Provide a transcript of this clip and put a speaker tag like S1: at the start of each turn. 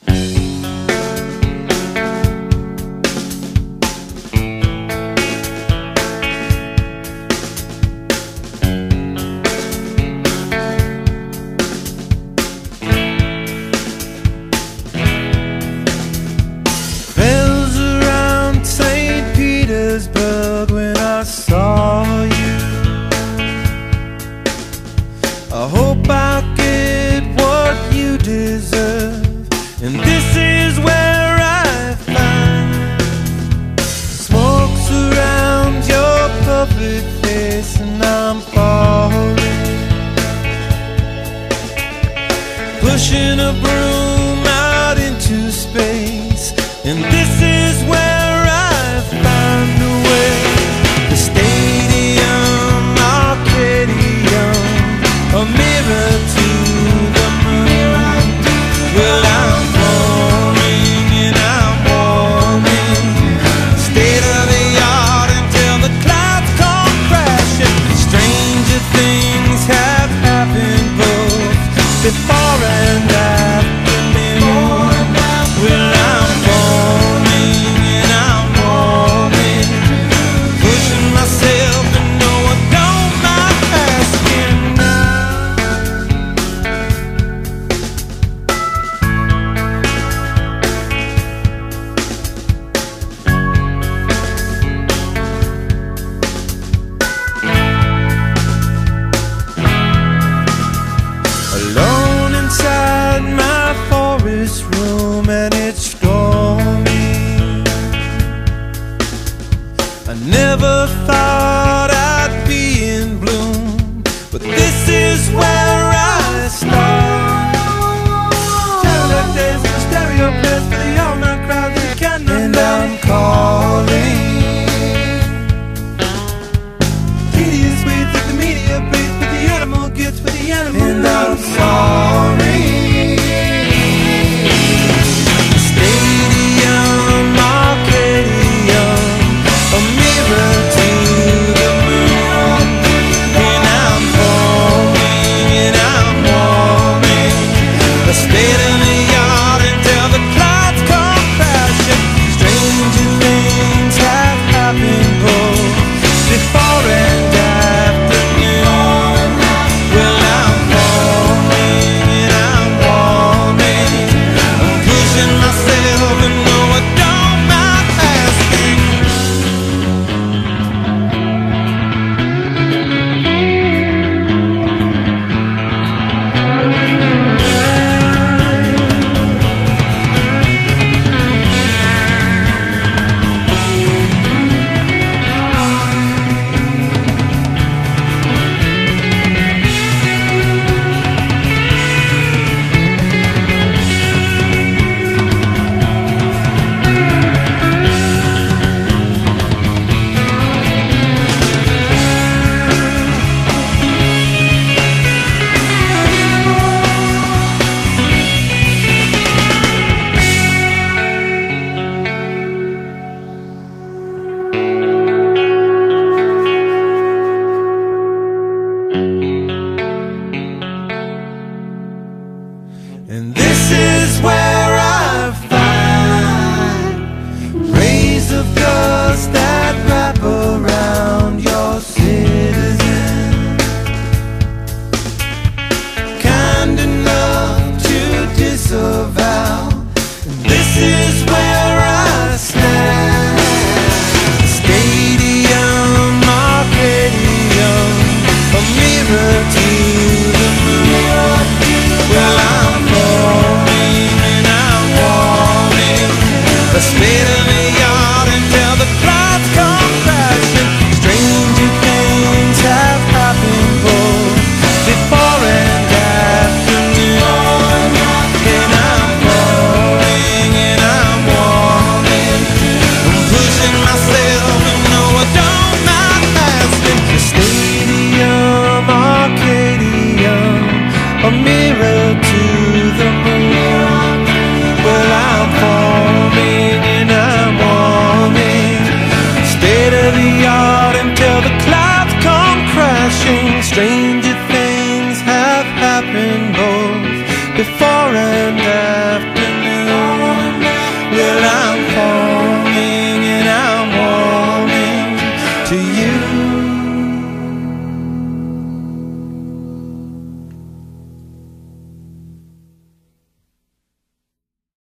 S1: Mm-hmm. In a room. never thought I'd be in bloom, but this is where I start. Satellite days and stereo plays for the all night crowd that can And I'm calling. Tedious waits that the media breathes, but the animal gets what the animal And I'm calling. before and afternoon. Well, I'm falling and I'm homing to you.